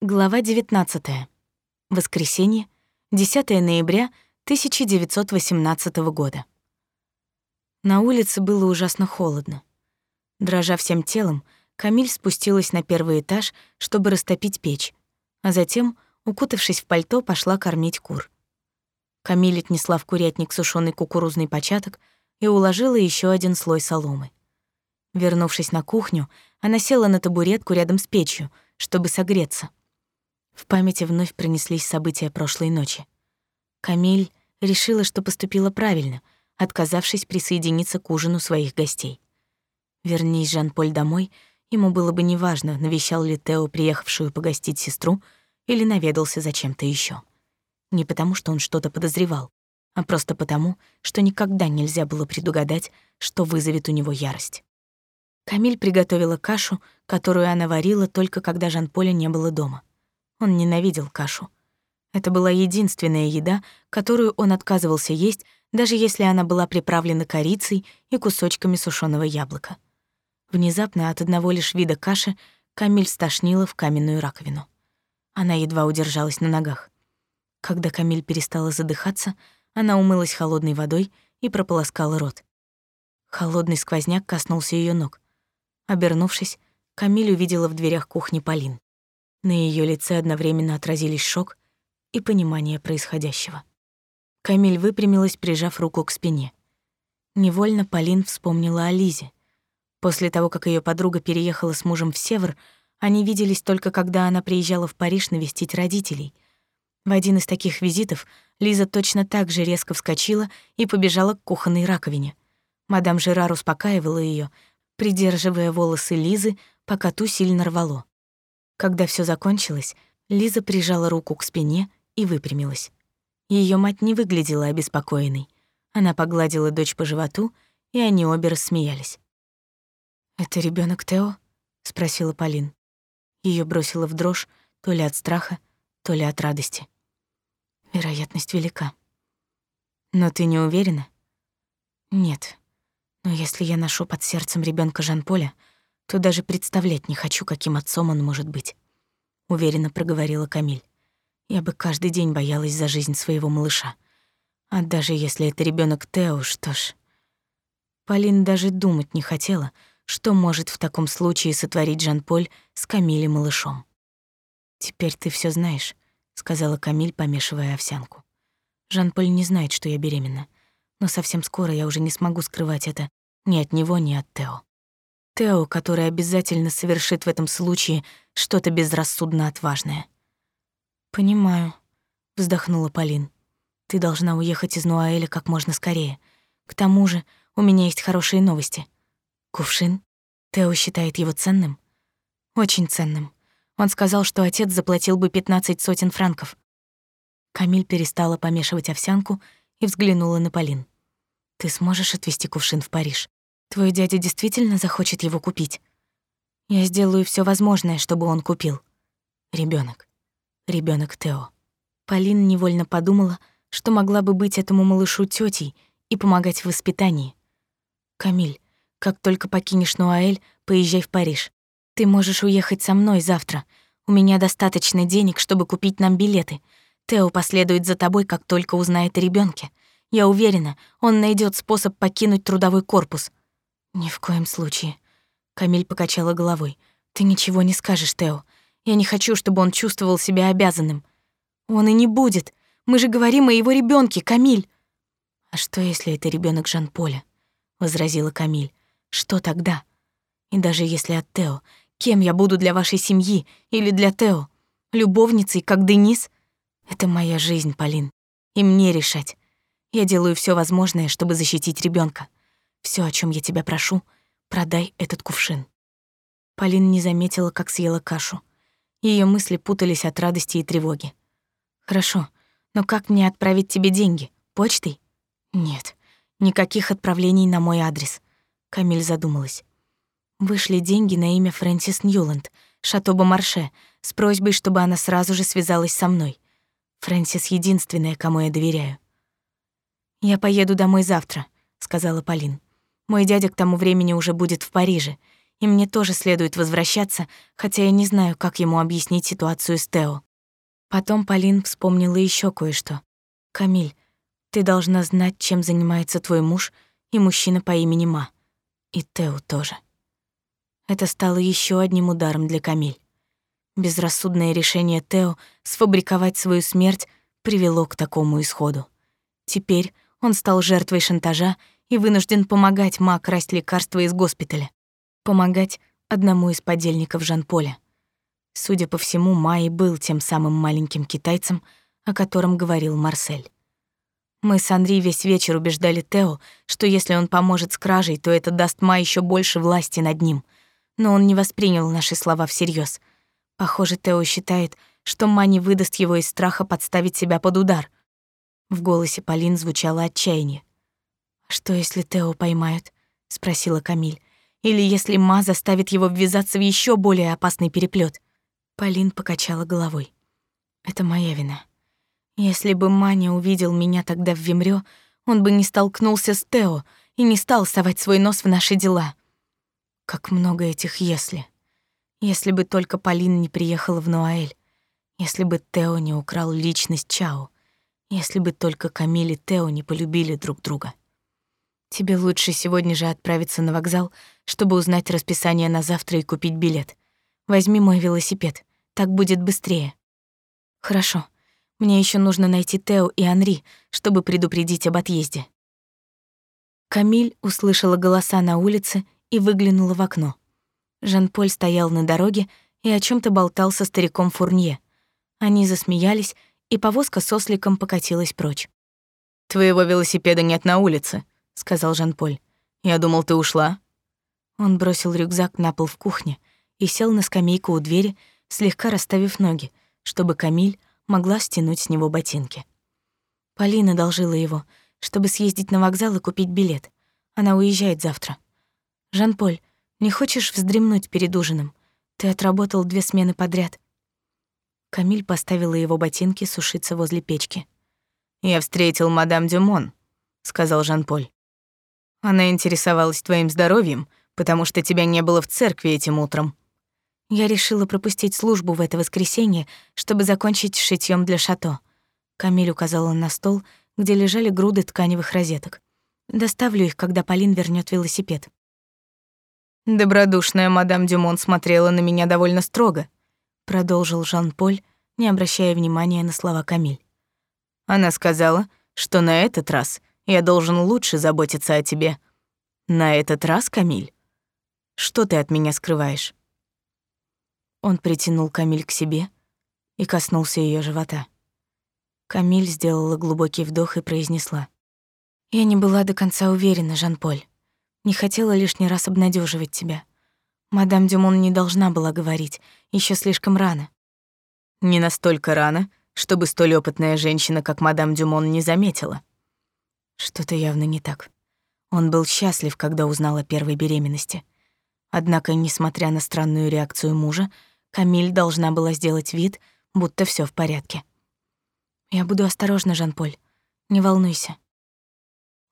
Глава 19. Воскресенье, 10 ноября 1918 года. На улице было ужасно холодно. Дрожа всем телом, Камиль спустилась на первый этаж, чтобы растопить печь, а затем, укутавшись в пальто, пошла кормить кур. Камиль отнесла в курятник сушёный кукурузный початок и уложила еще один слой соломы. Вернувшись на кухню, она села на табуретку рядом с печью, чтобы согреться. В памяти вновь пронеслись события прошлой ночи. Камиль решила, что поступила правильно, отказавшись присоединиться к ужину своих гостей. Вернись Жан-Поль домой, ему было бы неважно, навещал ли Тео приехавшую погостить сестру или наведался за чем-то еще. Не потому, что он что-то подозревал, а просто потому, что никогда нельзя было предугадать, что вызовет у него ярость. Камиль приготовила кашу, которую она варила только когда Жан-Поля не было дома. Он ненавидел кашу. Это была единственная еда, которую он отказывался есть, даже если она была приправлена корицей и кусочками сушеного яблока. Внезапно от одного лишь вида каши Камиль стошнила в каменную раковину. Она едва удержалась на ногах. Когда Камиль перестала задыхаться, она умылась холодной водой и прополоскала рот. Холодный сквозняк коснулся ее ног. Обернувшись, Камиль увидела в дверях кухни Полин. На ее лице одновременно отразились шок и понимание происходящего. Камиль выпрямилась, прижав руку к спине. Невольно Полин вспомнила о Лизе. После того, как ее подруга переехала с мужем в Север, они виделись только когда она приезжала в Париж навестить родителей. В один из таких визитов Лиза точно так же резко вскочила и побежала к кухонной раковине. Мадам Жерар успокаивала ее, придерживая волосы Лизы, пока ту сильно рвало. Когда все закончилось, Лиза прижала руку к спине и выпрямилась. Ее мать не выглядела обеспокоенной. Она погладила дочь по животу, и они обе рассмеялись. «Это ребенок Тео?» — спросила Полин. Ее бросило в дрожь то ли от страха, то ли от радости. Вероятность велика. Но ты не уверена? Нет. Но если я ношу под сердцем ребенка Жан-Поля, то даже представлять не хочу, каким отцом он может быть», — уверенно проговорила Камиль. «Я бы каждый день боялась за жизнь своего малыша. А даже если это ребенок Тео, что ж...» Полин даже думать не хотела, что может в таком случае сотворить Жан-Поль с Камилей малышом. «Теперь ты все знаешь», — сказала Камиль, помешивая овсянку. «Жан-Поль не знает, что я беременна, но совсем скоро я уже не смогу скрывать это ни от него, ни от Тео». Тео, который обязательно совершит в этом случае что-то безрассудно отважное. «Понимаю», — вздохнула Полин. «Ты должна уехать из Нуаэля как можно скорее. К тому же у меня есть хорошие новости. Кувшин? Тео считает его ценным?» «Очень ценным. Он сказал, что отец заплатил бы пятнадцать сотен франков». Камиль перестала помешивать овсянку и взглянула на Полин. «Ты сможешь отвезти кувшин в Париж?» Твой дядя действительно захочет его купить? Я сделаю все возможное, чтобы он купил. Ребенок, ребенок Тео. Полин невольно подумала, что могла бы быть этому малышу тетей и помогать в воспитании. Камиль, как только покинешь Нуаэль, поезжай в Париж. Ты можешь уехать со мной завтра. У меня достаточно денег, чтобы купить нам билеты. Тео последует за тобой, как только узнает о ребенке. Я уверена, он найдет способ покинуть трудовой корпус. «Ни в коем случае». Камиль покачала головой. «Ты ничего не скажешь, Тео. Я не хочу, чтобы он чувствовал себя обязанным. Он и не будет. Мы же говорим о его ребенке, Камиль». «А что, если это ребенок Жан-Поля?» — возразила Камиль. «Что тогда? И даже если от Тео, кем я буду для вашей семьи или для Тео? Любовницей, как Денис? Это моя жизнь, Полин. И мне решать. Я делаю все возможное, чтобы защитить ребенка. Все, о чем я тебя прошу, продай этот кувшин». Полин не заметила, как съела кашу. Ее мысли путались от радости и тревоги. «Хорошо, но как мне отправить тебе деньги? Почтой?» «Нет, никаких отправлений на мой адрес», — Камиль задумалась. Вышли деньги на имя Фрэнсис Ньюланд, Шатоба Марше, с просьбой, чтобы она сразу же связалась со мной. Фрэнсис — единственная, кому я доверяю. «Я поеду домой завтра», — сказала Полин. Мой дядя к тому времени уже будет в Париже, и мне тоже следует возвращаться, хотя я не знаю, как ему объяснить ситуацию с Тео. Потом Полин вспомнила еще кое-что. «Камиль, ты должна знать, чем занимается твой муж и мужчина по имени Ма. И Тео тоже». Это стало еще одним ударом для Камиль. Безрассудное решение Тео сфабриковать свою смерть привело к такому исходу. Теперь он стал жертвой шантажа и вынужден помогать Ма красть лекарства из госпиталя. Помогать одному из подельников Жан-Поля. Судя по всему, Ма и был тем самым маленьким китайцем, о котором говорил Марсель. Мы с Анри весь вечер убеждали Тео, что если он поможет с кражей, то это даст Ма еще больше власти над ним. Но он не воспринял наши слова всерьез. Похоже, Тео считает, что Ма не выдаст его из страха подставить себя под удар. В голосе Полин звучало отчаяние. «Что, если Тео поймают?» — спросила Камиль. «Или если Ма заставит его ввязаться в еще более опасный переплет? Полин покачала головой. «Это моя вина. Если бы Маня увидел меня тогда в Вимрё, он бы не столкнулся с Тео и не стал совать свой нос в наши дела. Как много этих «если». Если бы только Полин не приехала в Нуаэль, если бы Тео не украл личность Чао, если бы только Камиль и Тео не полюбили друг друга. Тебе лучше сегодня же отправиться на вокзал, чтобы узнать расписание на завтра и купить билет. Возьми мой велосипед, так будет быстрее. Хорошо. Мне еще нужно найти Тео и Анри, чтобы предупредить об отъезде. Камиль услышала голоса на улице и выглянула в окно. Жан-Поль стоял на дороге и о чем то болтал со стариком Фурнье. Они засмеялись, и повозка с осликом покатилась прочь. «Твоего велосипеда нет на улице», — сказал Жан-Поль. «Я думал, ты ушла». Он бросил рюкзак на пол в кухне и сел на скамейку у двери, слегка расставив ноги, чтобы Камиль могла стянуть с него ботинки. Полина должила его, чтобы съездить на вокзал и купить билет. Она уезжает завтра. «Жан-Поль, не хочешь вздремнуть перед ужином? Ты отработал две смены подряд». Камиль поставила его ботинки сушиться возле печки. «Я встретил мадам Дюмон», — сказал Жан-Поль. «Она интересовалась твоим здоровьем, потому что тебя не было в церкви этим утром». Я решила пропустить службу в это воскресенье, чтобы закончить шитьем для шато. Камиль указала на стол, где лежали груды тканевых розеток. Доставлю их, когда Полин вернет велосипед. Добродушная мадам Дюмон смотрела на меня довольно строго, продолжил Жан-Поль, не обращая внимания на слова Камиль. Она сказала, что на этот раз я должен лучше заботиться о тебе. На этот раз, Камиль? Что ты от меня скрываешь? Он притянул Камиль к себе и коснулся ее живота. Камиль сделала глубокий вдох и произнесла: "Я не была до конца уверена, Жан-Поль. Не хотела лишний раз обнадеживать тебя. Мадам Дюмон не должна была говорить, еще слишком рано. Не настолько рано, чтобы столь опытная женщина, как мадам Дюмон, не заметила. Что-то явно не так. Он был счастлив, когда узнал о первой беременности. Однако, несмотря на странную реакцию мужа, Камиль должна была сделать вид, будто все в порядке. «Я буду осторожна, Жан-Поль. Не волнуйся.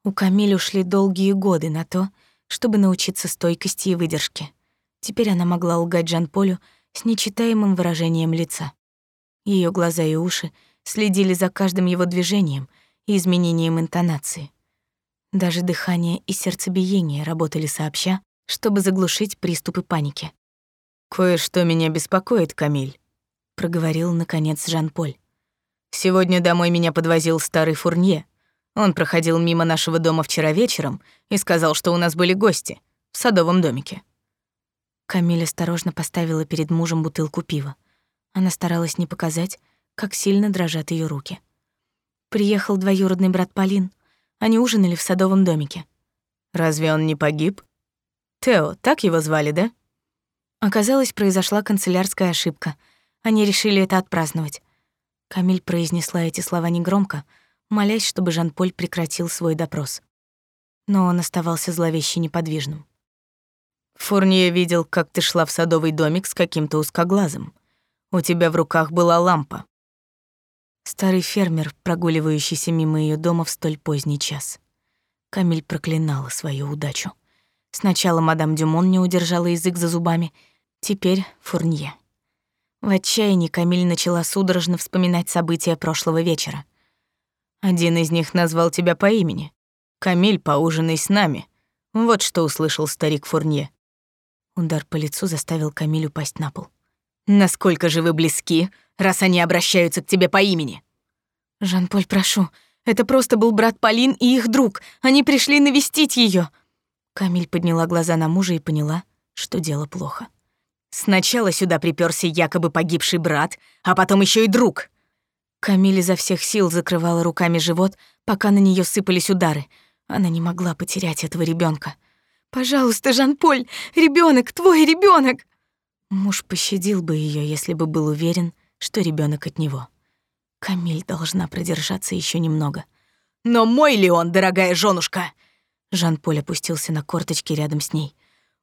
У Камиль ушли долгие годы на то, чтобы научиться стойкости и выдержке. Теперь она могла лгать Жан-Полю с нечитаемым выражением лица. Ее глаза и уши следили за каждым его движением и изменением интонации. Даже дыхание и сердцебиение работали сообща, чтобы заглушить приступы паники. «Кое-что меня беспокоит, Камиль», — проговорил, наконец, Жан-Поль. «Сегодня домой меня подвозил старый Фурнье. Он проходил мимо нашего дома вчера вечером и сказал, что у нас были гости в садовом домике. Камиль осторожно поставила перед мужем бутылку пива. Она старалась не показать, как сильно дрожат ее руки. Приехал двоюродный брат Полин. Они ужинали в садовом домике. Разве он не погиб? Тео, так его звали, да? Оказалось, произошла канцелярская ошибка. Они решили это отпраздновать. Камиль произнесла эти слова негромко, молясь, чтобы Жан-Поль прекратил свой допрос. Но он оставался зловеще неподвижным. Фурнье видел, как ты шла в садовый домик с каким-то узкоглазым. У тебя в руках была лампа. Старый фермер, прогуливающийся мимо ее дома в столь поздний час. Камиль проклинала свою удачу. Сначала мадам Дюмон не удержала язык за зубами, теперь Фурнье. В отчаянии Камиль начала судорожно вспоминать события прошлого вечера. «Один из них назвал тебя по имени. Камиль, поужинай с нами». Вот что услышал старик Фурнье. Удар по лицу заставил Камиль упасть на пол. «Насколько же вы близки, раз они обращаются к тебе по имени?» «Жан-Поль, прошу, это просто был брат Полин и их друг. Они пришли навестить ее. Камиль подняла глаза на мужа и поняла, что дело плохо. Сначала сюда приперся якобы погибший брат, а потом еще и друг. Камиль изо всех сил закрывала руками живот, пока на нее сыпались удары. Она не могла потерять этого ребенка. «Пожалуйста, Жан-Поль, ребенок, твой ребенок. Муж пощадил бы ее, если бы был уверен, что ребенок от него. Камиль должна продержаться еще немного. «Но мой ли он, дорогая женушка?» Жан-Поль опустился на корточки рядом с ней.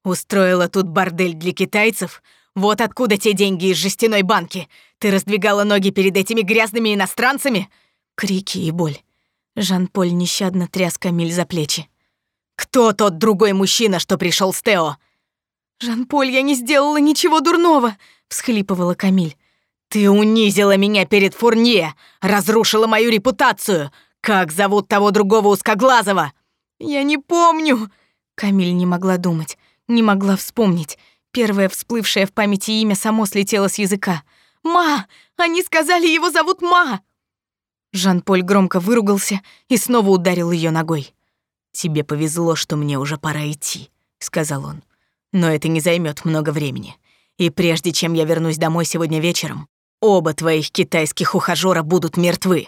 «Устроила тут бордель для китайцев? Вот откуда те деньги из жестяной банки? Ты раздвигала ноги перед этими грязными иностранцами?» Крики и боль. Жан-Поль нещадно тряс Камиль за плечи. «Кто тот другой мужчина, что пришел с Тео?» «Жан-Поль, я не сделала ничего дурного!» — всхлипывала Камиль. «Ты унизила меня перед Фурнье, разрушила мою репутацию. Как зовут того другого узкоглазого?» «Я не помню!» Камиль не могла думать, не могла вспомнить. Первое всплывшее в памяти имя само слетело с языка. «Ма! Они сказали, его зовут Ма!» Жан-Поль громко выругался и снова ударил ее ногой. «Тебе повезло, что мне уже пора идти», — сказал он. «Но это не займет много времени. И прежде чем я вернусь домой сегодня вечером, Оба твоих китайских ухажёра будут мертвы.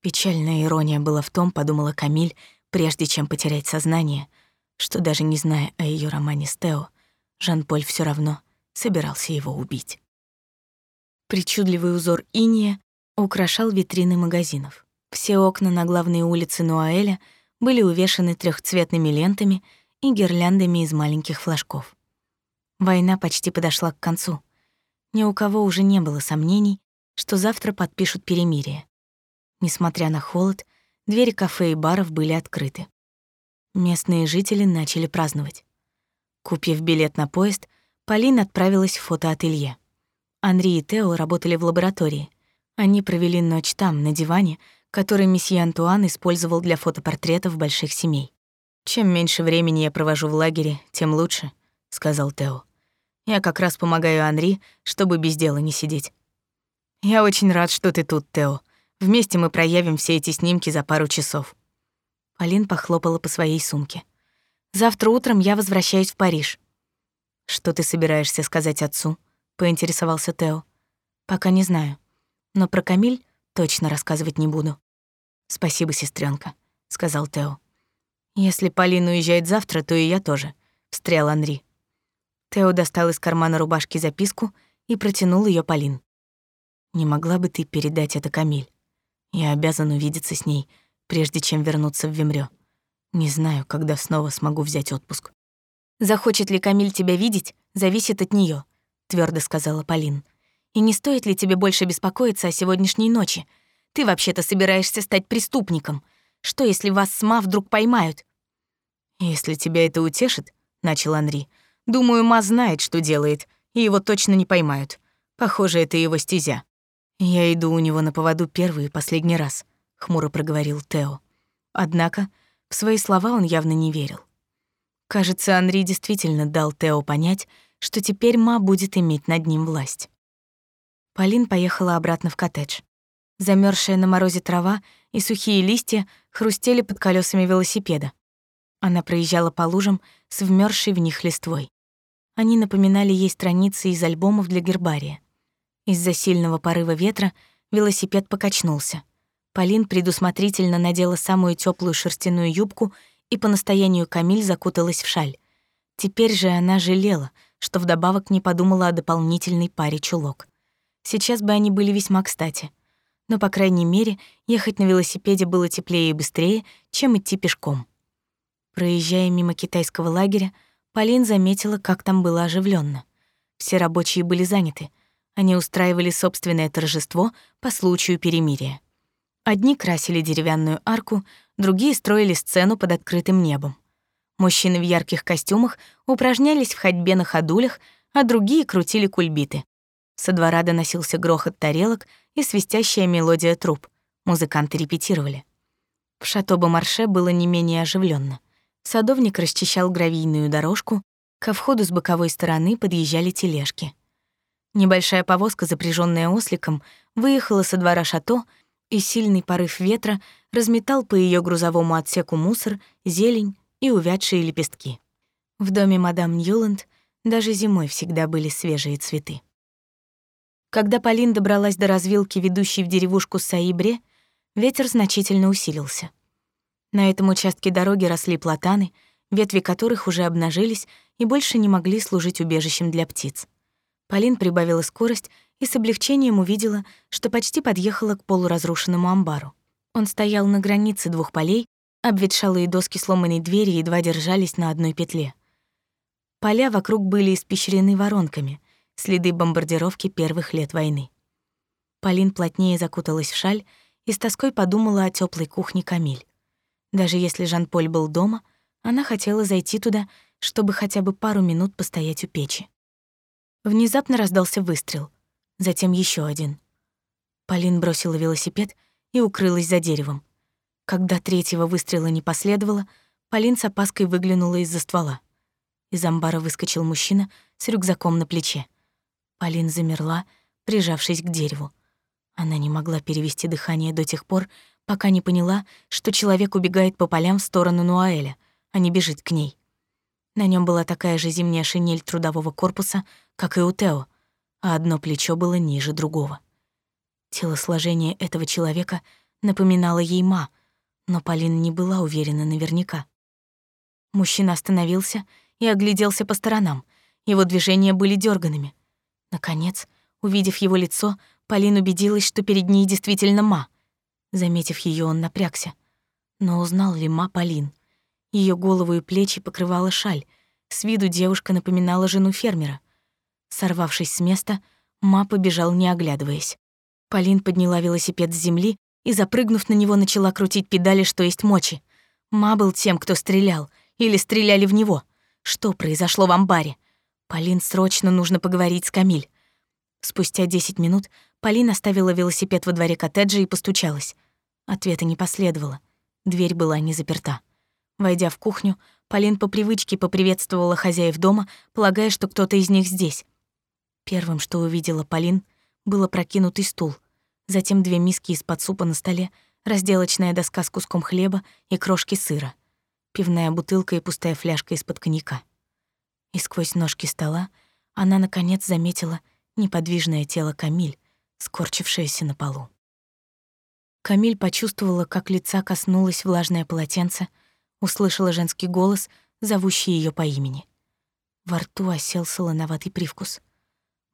Печальная ирония была в том, подумала Камиль, прежде чем потерять сознание, что даже не зная о ее романе с Тео, Жан-Поль все равно собирался его убить. Причудливый узор иния украшал витрины магазинов. Все окна на главной улице Нуаэля были увешаны трехцветными лентами и гирляндами из маленьких флажков. Война почти подошла к концу — ни у кого уже не было сомнений, что завтра подпишут перемирие. Несмотря на холод, двери кафе и баров были открыты. Местные жители начали праздновать. Купив билет на поезд, Полин отправилась в фотоателье. Анри и Тео работали в лаборатории. Они провели ночь там, на диване, который месье Антуан использовал для фотопортретов больших семей. «Чем меньше времени я провожу в лагере, тем лучше», — сказал Тео. Я как раз помогаю Анри, чтобы без дела не сидеть. Я очень рад, что ты тут, Тео. Вместе мы проявим все эти снимки за пару часов. Полин похлопала по своей сумке. Завтра утром я возвращаюсь в Париж. Что ты собираешься сказать отцу? поинтересовался Тео. Пока не знаю, но про Камиль точно рассказывать не буду. Спасибо, сестренка, сказал Тео. Если Полин уезжает завтра, то и я тоже, встрял Анри. Тео достал из кармана рубашки записку и протянул ее Полин. «Не могла бы ты передать это Камиль? Я обязан увидеться с ней, прежде чем вернуться в Вимрё. Не знаю, когда снова смогу взять отпуск». «Захочет ли Камиль тебя видеть, зависит от нее, твердо сказала Полин. «И не стоит ли тебе больше беспокоиться о сегодняшней ночи? Ты вообще-то собираешься стать преступником. Что, если вас с Ма вдруг поймают?» «Если тебя это утешит», — начал Анри, — Думаю, Ма знает, что делает, и его точно не поймают. Похоже, это его стезя. Я иду у него на поводу первый и последний раз, хмуро проговорил Тео. Однако в свои слова он явно не верил. Кажется, Анри действительно дал Тео понять, что теперь Ма будет иметь над ним власть. Полин поехала обратно в коттедж. Замерзшая на морозе трава и сухие листья хрустели под колесами велосипеда. Она проезжала по лужам с вмерзшей в них листвой. Они напоминали ей страницы из альбомов для гербария. Из-за сильного порыва ветра велосипед покачнулся. Полин предусмотрительно надела самую теплую шерстяную юбку и по настоянию Камиль закуталась в шаль. Теперь же она жалела, что вдобавок не подумала о дополнительной паре чулок. Сейчас бы они были весьма кстати. Но, по крайней мере, ехать на велосипеде было теплее и быстрее, чем идти пешком. Проезжая мимо китайского лагеря, Полин заметила, как там было оживленно. Все рабочие были заняты. Они устраивали собственное торжество по случаю перемирия. Одни красили деревянную арку, другие строили сцену под открытым небом. Мужчины в ярких костюмах упражнялись в ходьбе на ходулях, а другие крутили кульбиты. Со двора доносился грохот тарелок и свистящая мелодия труб. Музыканты репетировали. В Шато-Бомарше было не менее оживленно. Садовник расчищал гравийную дорожку, ко входу с боковой стороны подъезжали тележки. Небольшая повозка, запряженная осликом, выехала со двора шато, и сильный порыв ветра разметал по ее грузовому отсеку мусор, зелень и увядшие лепестки. В доме мадам Ньюланд даже зимой всегда были свежие цветы. Когда Полин добралась до развилки, ведущей в деревушку Саибре, ветер значительно усилился. На этом участке дороги росли платаны, ветви которых уже обнажились и больше не могли служить убежищем для птиц. Полин прибавила скорость и с облегчением увидела, что почти подъехала к полуразрушенному амбару. Он стоял на границе двух полей, обветшалые доски сломанной двери едва держались на одной петле. Поля вокруг были испещрены воронками, следы бомбардировки первых лет войны. Полин плотнее закуталась в шаль и с тоской подумала о теплой кухне Камиль. Даже если Жан-Поль был дома, она хотела зайти туда, чтобы хотя бы пару минут постоять у печи. Внезапно раздался выстрел, затем еще один. Полин бросила велосипед и укрылась за деревом. Когда третьего выстрела не последовало, Полин с опаской выглянула из-за ствола. Из амбара выскочил мужчина с рюкзаком на плече. Полин замерла, прижавшись к дереву. Она не могла перевести дыхание до тех пор, пока не поняла, что человек убегает по полям в сторону Нуаэля, а не бежит к ней. На нем была такая же зимняя шинель трудового корпуса, как и у Тео, а одно плечо было ниже другого. Телосложение этого человека напоминало ей Ма, но Полина не была уверена наверняка. Мужчина остановился и огляделся по сторонам. Его движения были дерганными. Наконец, увидев его лицо, Полин убедилась, что перед ней действительно Ма. Заметив ее, он напрягся. Но узнал ли Ма Полин? Ее голову и плечи покрывала шаль. С виду девушка напоминала жену фермера. Сорвавшись с места, Ма побежал, не оглядываясь. Полин подняла велосипед с земли и, запрыгнув на него, начала крутить педали, что есть мочи. Ма был тем, кто стрелял, или стреляли в него. Что произошло в амбаре? Полин срочно нужно поговорить с Камиль. Спустя 10 минут Полин оставила велосипед во дворе коттеджа и постучалась. Ответа не последовало. Дверь была не заперта. Войдя в кухню, Полин по привычке поприветствовала хозяев дома, полагая, что кто-то из них здесь. Первым, что увидела Полин, был опрокинутый стул, затем две миски из-под супа на столе, разделочная доска с куском хлеба и крошки сыра, пивная бутылка и пустая фляжка из-под коньяка. И сквозь ножки стола она, наконец, заметила неподвижное тело Камиль, скорчившееся на полу. Камиль почувствовала, как лица коснулось влажное полотенце — услышала женский голос, зовущий ее по имени. Во рту осел солоноватый привкус.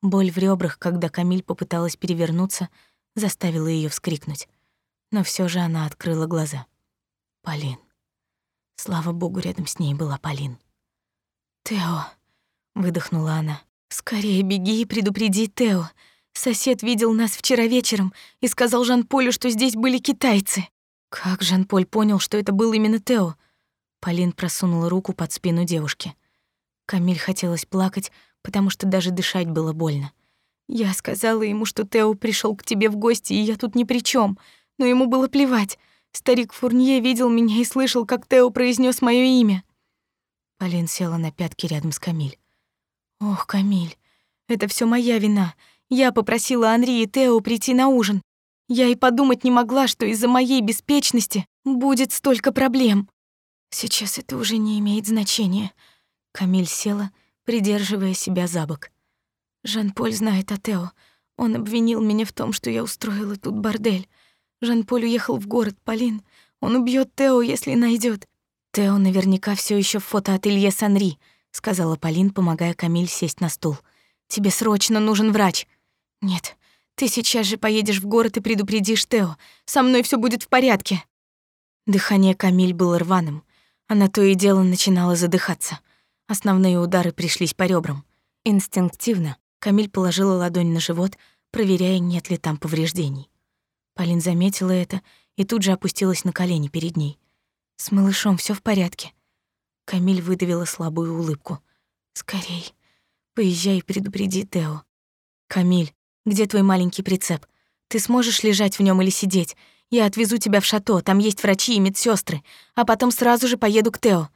Боль в ребрах, когда Камиль попыталась перевернуться, заставила ее вскрикнуть. Но все же она открыла глаза. Полин. Слава богу, рядом с ней была Полин. «Тео», — выдохнула она, — «скорее беги и предупреди Тео. Сосед видел нас вчера вечером и сказал Жан-Полю, что здесь были китайцы». Как Жан-Поль понял, что это был именно Тео? Полин просунула руку под спину девушки. Камиль хотелось плакать, потому что даже дышать было больно. Я сказала ему, что Тео пришел к тебе в гости, и я тут ни при чем, но ему было плевать. Старик Фурнье видел меня и слышал, как Тео произнес мое имя. Полин села на пятки рядом с Камиль. Ох, Камиль, это все моя вина. Я попросила Анри и Тео прийти на ужин. Я и подумать не могла, что из-за моей беспечности будет столько проблем. Сейчас это уже не имеет значения. Камиль села, придерживая себя за бок. Жан-Поль знает о Тео. Он обвинил меня в том, что я устроила тут бордель. Жан-Поль уехал в город, Полин. Он убьет Тео, если найдет. Тео наверняка все еще в фотоателье Санри, сказала Полин, помогая Камиль сесть на стул. Тебе срочно нужен врач. Нет, ты сейчас же поедешь в город и предупредишь Тео. Со мной все будет в порядке. Дыхание Камиль было рваным. Она то и дело начинала задыхаться. Основные удары пришлись по ребрам. Инстинктивно Камиль положила ладонь на живот, проверяя, нет ли там повреждений. Полин заметила это и тут же опустилась на колени перед ней. «С малышом все в порядке?» Камиль выдавила слабую улыбку. «Скорей, поезжай и предупреди Тео». «Камиль, где твой маленький прицеп? Ты сможешь лежать в нем или сидеть? Я отвезу тебя в шато, там есть врачи и медсестры, а потом сразу же поеду к Тео».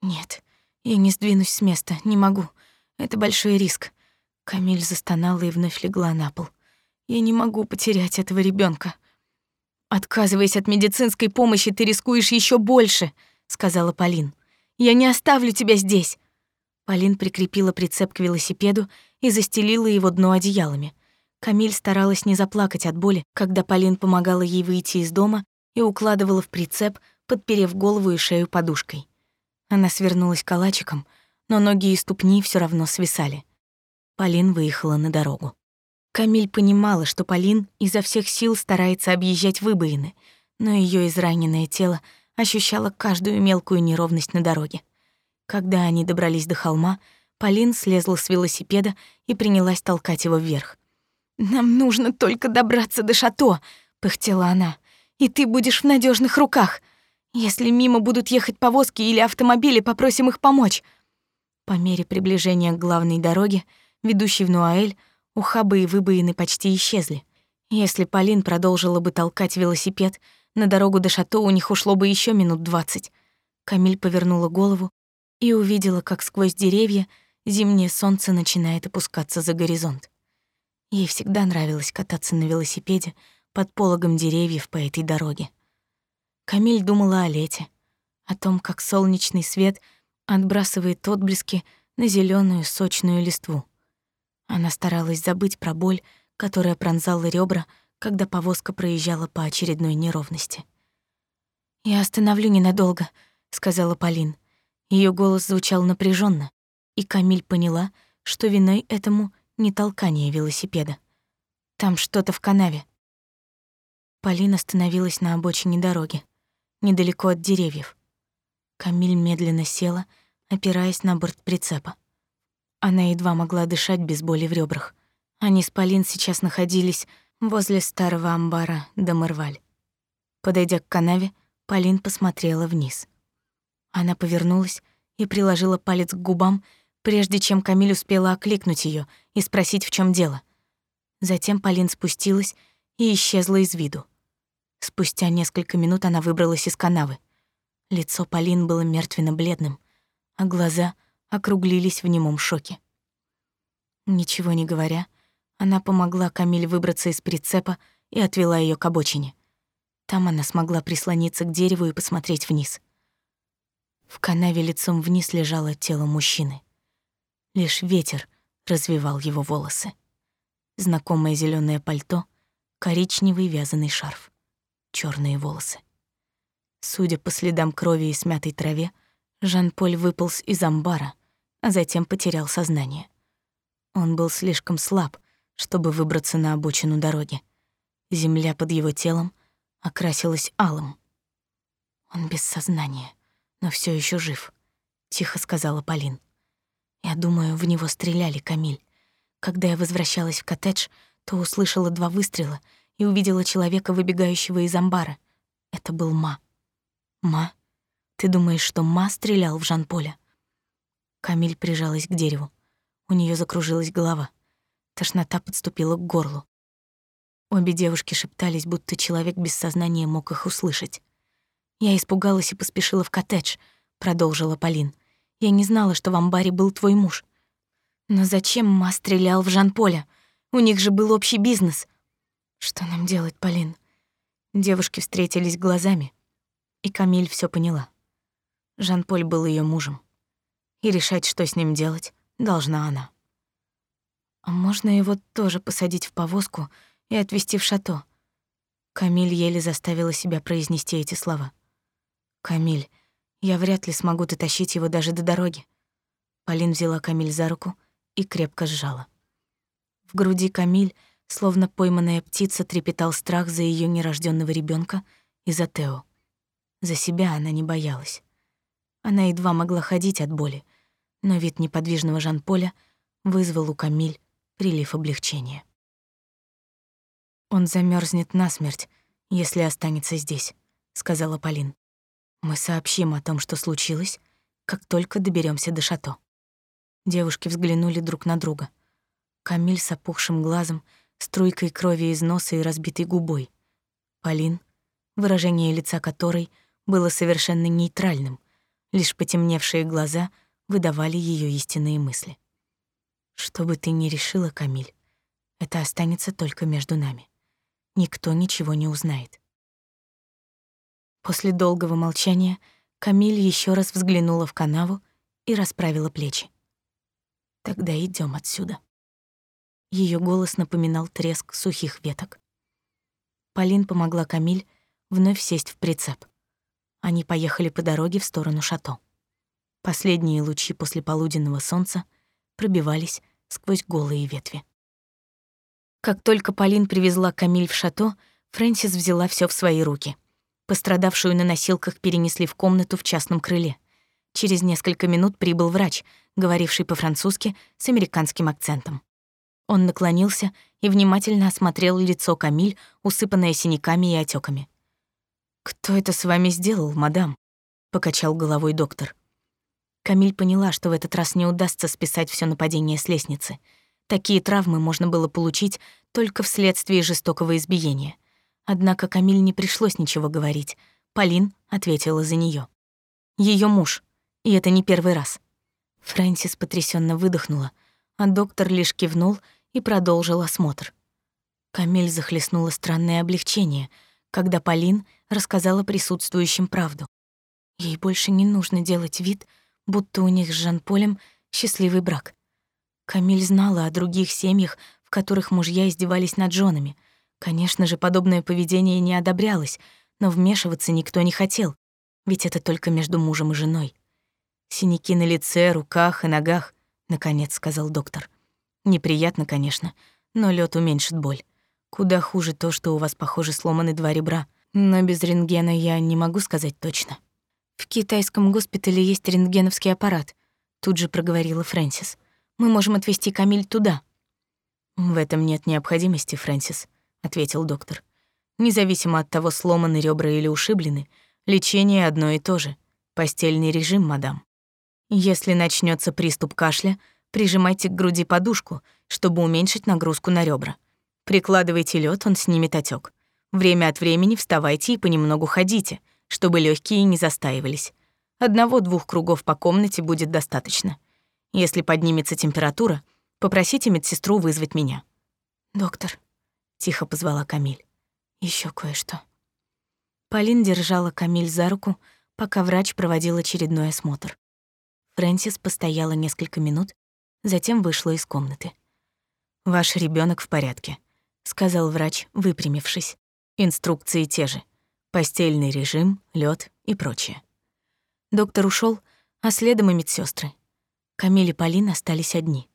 «Нет, я не сдвинусь с места, не могу. Это большой риск». Камиль застонала и вновь легла на пол. «Я не могу потерять этого ребенка. «Отказываясь от медицинской помощи, ты рискуешь еще больше», — сказала Полин. «Я не оставлю тебя здесь». Полин прикрепила прицеп к велосипеду и застелила его дно одеялами. Камиль старалась не заплакать от боли, когда Полин помогала ей выйти из дома и укладывала в прицеп, подперев голову и шею подушкой. Она свернулась калачиком, но ноги и ступни все равно свисали. Полин выехала на дорогу. Камиль понимала, что Полин изо всех сил старается объезжать выбоины, но ее израненное тело ощущало каждую мелкую неровность на дороге. Когда они добрались до холма, Полин слезла с велосипеда и принялась толкать его вверх. «Нам нужно только добраться до шато», — пыхтела она, «и ты будешь в надежных руках. Если мимо будут ехать повозки или автомобили, попросим их помочь». По мере приближения к главной дороге, ведущей в Нуаэль, ухабы и выбоины почти исчезли. Если Полин продолжила бы толкать велосипед, на дорогу до шато у них ушло бы еще минут двадцать. Камиль повернула голову и увидела, как сквозь деревья зимнее солнце начинает опускаться за горизонт. Ей всегда нравилось кататься на велосипеде под пологом деревьев по этой дороге. Камиль думала о лете, о том, как солнечный свет отбрасывает отблески на зеленую сочную листву. Она старалась забыть про боль, которая пронзала ребра, когда повозка проезжала по очередной неровности. «Я остановлю ненадолго», — сказала Полин. Ее голос звучал напряженно, и Камиль поняла, что виной этому не толкание велосипеда. Там что-то в канаве. Полин остановилась на обочине дороги, недалеко от деревьев. Камиль медленно села, опираясь на борт прицепа. Она едва могла дышать без боли в ребрах. Они с Полин сейчас находились возле старого амбара Домерваль. Подойдя к канаве, Полин посмотрела вниз. Она повернулась и приложила палец к губам, прежде чем Камиль успела окликнуть ее и спросить, в чем дело. Затем Полин спустилась и исчезла из виду. Спустя несколько минут она выбралась из канавы. Лицо Полин было мертвенно-бледным, а глаза — округлились в немом шоке. Ничего не говоря, она помогла Камиль выбраться из прицепа и отвела ее к обочине. Там она смогла прислониться к дереву и посмотреть вниз. В канаве лицом вниз лежало тело мужчины. Лишь ветер развивал его волосы. Знакомое зеленое пальто, коричневый вязаный шарф, черные волосы. Судя по следам крови и смятой траве, Жан-Поль выполз из амбара, а затем потерял сознание. Он был слишком слаб, чтобы выбраться на обочину дороги. Земля под его телом окрасилась алым. «Он без сознания, но все еще жив», — тихо сказала Полин. «Я думаю, в него стреляли, Камиль. Когда я возвращалась в коттедж, то услышала два выстрела и увидела человека, выбегающего из амбара. Это был Ма. Ма ты думаешь, что Ма стрелял в Жан-Поля?» Камиль прижалась к дереву. У нее закружилась голова. Тошнота подступила к горлу. Обе девушки шептались, будто человек без сознания мог их услышать. «Я испугалась и поспешила в коттедж», — продолжила Полин. «Я не знала, что в амбаре был твой муж». «Но зачем Ма стрелял в Жан-Поля? У них же был общий бизнес». «Что нам делать, Полин?» Девушки встретились глазами, и Камиль все поняла. Жан-Поль был ее мужем. И решать, что с ним делать, должна она. А можно его тоже посадить в повозку и отвезти в шато? Камиль еле заставила себя произнести эти слова. «Камиль, я вряд ли смогу дотащить его даже до дороги». Полин взяла Камиль за руку и крепко сжала. В груди Камиль, словно пойманная птица, трепетал страх за ее нерожденного ребенка и за Тео. За себя она не боялась. Она едва могла ходить от боли, но вид неподвижного Жан-Поля вызвал у Камиль прилив облегчения. «Он замерзнет насмерть, если останется здесь», — сказала Полин. «Мы сообщим о том, что случилось, как только доберемся до шато. Девушки взглянули друг на друга. Камиль с опухшим глазом, струйкой крови из носа и разбитой губой. Полин, выражение лица которой было совершенно нейтральным, лишь потемневшие глаза выдавали ее истинные мысли. Что бы ты ни решила, Камиль, это останется только между нами. Никто ничего не узнает. После долгого молчания Камиль еще раз взглянула в канаву и расправила плечи. Тогда идем отсюда. Ее голос напоминал треск сухих веток. Полин помогла Камиль вновь сесть в прицеп. Они поехали по дороге в сторону шато. Последние лучи после полуденного солнца пробивались сквозь голые ветви. Как только Полин привезла Камиль в шато, Фрэнсис взяла все в свои руки. Пострадавшую на носилках перенесли в комнату в частном крыле. Через несколько минут прибыл врач, говоривший по-французски с американским акцентом. Он наклонился и внимательно осмотрел лицо Камиль, усыпанное синяками и отеками. «Кто это с вами сделал, мадам?» — покачал головой доктор. Камиль поняла, что в этот раз не удастся списать все нападение с лестницы. Такие травмы можно было получить только вследствие жестокого избиения. Однако Камиль не пришлось ничего говорить. Полин ответила за нее. Ее муж, и это не первый раз. Фрэнсис потрясенно выдохнула, а доктор лишь кивнул и продолжил осмотр. Камиль захлестнуло странное облегчение, когда Полин рассказала присутствующим правду. Ей больше не нужно делать вид, будто у них с Жан-Полем счастливый брак. Камиль знала о других семьях, в которых мужья издевались над женами. Конечно же, подобное поведение не одобрялось, но вмешиваться никто не хотел, ведь это только между мужем и женой. Синяки на лице, руках и ногах, наконец сказал доктор. Неприятно, конечно, но лед уменьшит боль. Куда хуже то, что у вас, похоже, сломаны два ребра, но без рентгена я не могу сказать точно. В китайском госпитале есть рентгеновский аппарат, тут же проговорила Фрэнсис. Мы можем отвезти Камиль туда. В этом нет необходимости, Фрэнсис, ответил доктор. Независимо от того, сломаны ребра или ушиблены, лечение одно и то же. Постельный режим, мадам. Если начнется приступ кашля, прижимайте к груди подушку, чтобы уменьшить нагрузку на ребра. Прикладывайте лед, он снимет отек. Время от времени вставайте и понемногу ходите — чтобы легкие не застаивались. Одного-двух кругов по комнате будет достаточно. Если поднимется температура, попросите медсестру вызвать меня. «Доктор», — тихо позвала Камиль, — «ещё кое-что». Полин держала Камиль за руку, пока врач проводил очередной осмотр. Фрэнсис постояла несколько минут, затем вышла из комнаты. «Ваш ребенок в порядке», — сказал врач, выпрямившись. «Инструкции те же постельный режим, лед и прочее. Доктор ушел, а следом и медсестры. Камиль и Полина остались одни.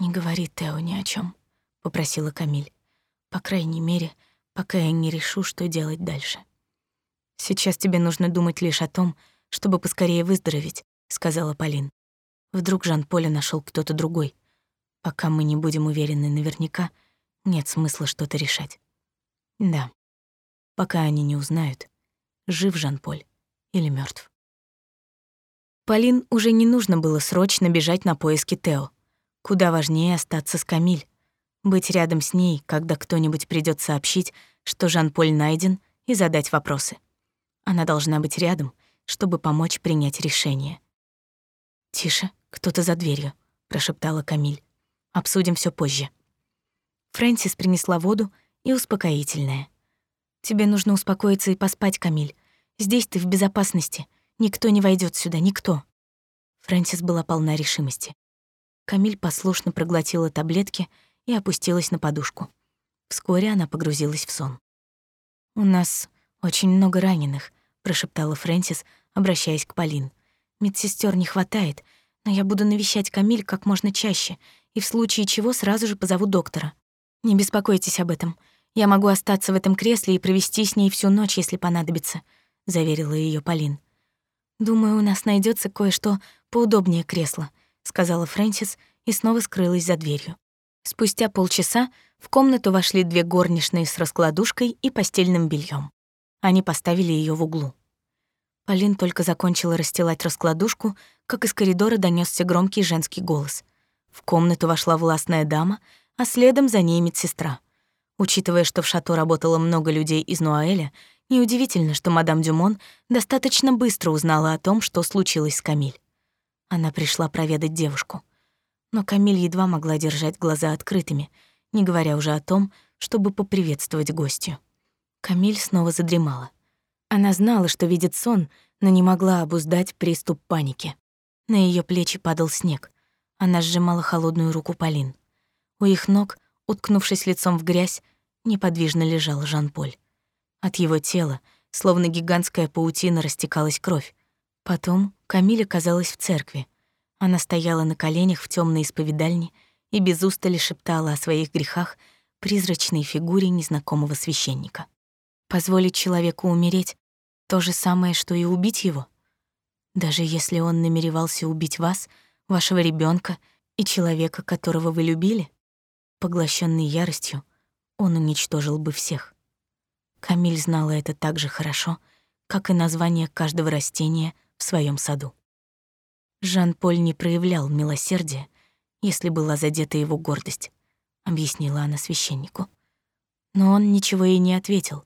«Не говори Тео ни о чем, попросила Камиль. «По крайней мере, пока я не решу, что делать дальше». «Сейчас тебе нужно думать лишь о том, чтобы поскорее выздороветь», — сказала Полин. «Вдруг Жан-Поля нашел кто-то другой. Пока мы не будем уверены наверняка, нет смысла что-то решать». «Да, пока они не узнают, жив Жан-Поль или мертв. Полин уже не нужно было срочно бежать на поиски Тео. Куда важнее остаться с Камиль, быть рядом с ней, когда кто-нибудь придет сообщить, что Жан-Поль найден, и задать вопросы. Она должна быть рядом, чтобы помочь принять решение. «Тише, кто-то за дверью», — прошептала Камиль. «Обсудим все позже». Фрэнсис принесла воду и успокоительное. Тебе нужно успокоиться и поспать, Камиль. Здесь ты в безопасности. Никто не войдет сюда, никто. Фрэнсис была полна решимости. Камиль послушно проглотила таблетки и опустилась на подушку. Вскоре она погрузилась в сон. «У нас очень много раненых», — прошептала Фрэнсис, обращаясь к Полин. «Медсестер не хватает, но я буду навещать Камиль как можно чаще и в случае чего сразу же позову доктора. Не беспокойтесь об этом. Я могу остаться в этом кресле и провести с ней всю ночь, если понадобится», — заверила ее Полин. «Думаю, у нас найдется кое-что поудобнее кресла», — сказала Фрэнсис и снова скрылась за дверью. Спустя полчаса в комнату вошли две горничные с раскладушкой и постельным бельем. Они поставили ее в углу. Полин только закончила расстилать раскладушку, как из коридора донесся громкий женский голос. В комнату вошла властная дама, а следом за ней медсестра. Учитывая, что в шато работало много людей из Нуаэля, неудивительно, что мадам Дюмон достаточно быстро узнала о том, что случилось с Камиль. Она пришла проведать девушку. Но Камиль едва могла держать глаза открытыми, не говоря уже о том, чтобы поприветствовать гостью. Камиль снова задремала. Она знала, что видит сон, но не могла обуздать приступ паники. На ее плечи падал снег. Она сжимала холодную руку Полин. У их ног, уткнувшись лицом в грязь, неподвижно лежал Жан-Поль. От его тела, словно гигантская паутина, растекалась кровь. Потом Камиль оказалась в церкви. Она стояла на коленях в темной исповедальне и без устали шептала о своих грехах призрачной фигуре незнакомого священника. Позволить человеку умереть то же самое, что и убить его. Даже если он намеревался убить вас, вашего ребенка и человека, которого вы любили, поглощенный яростью, он уничтожил бы всех. Камиль знала это так же хорошо, как и название каждого растения в своем саду. Жан-Поль не проявлял милосердия, если была задета его гордость, объяснила она священнику. Но он ничего ей не ответил,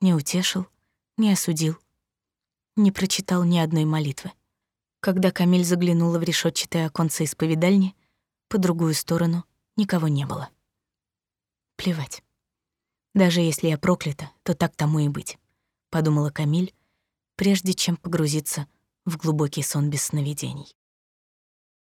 не утешил не осудил, не прочитал ни одной молитвы. Когда Камиль заглянула в решетчатое оконце исповедальни, по другую сторону никого не было. Плевать. Даже если я проклята, то так тому и быть, подумала Камиль, прежде чем погрузиться в глубокий сон без сновидений.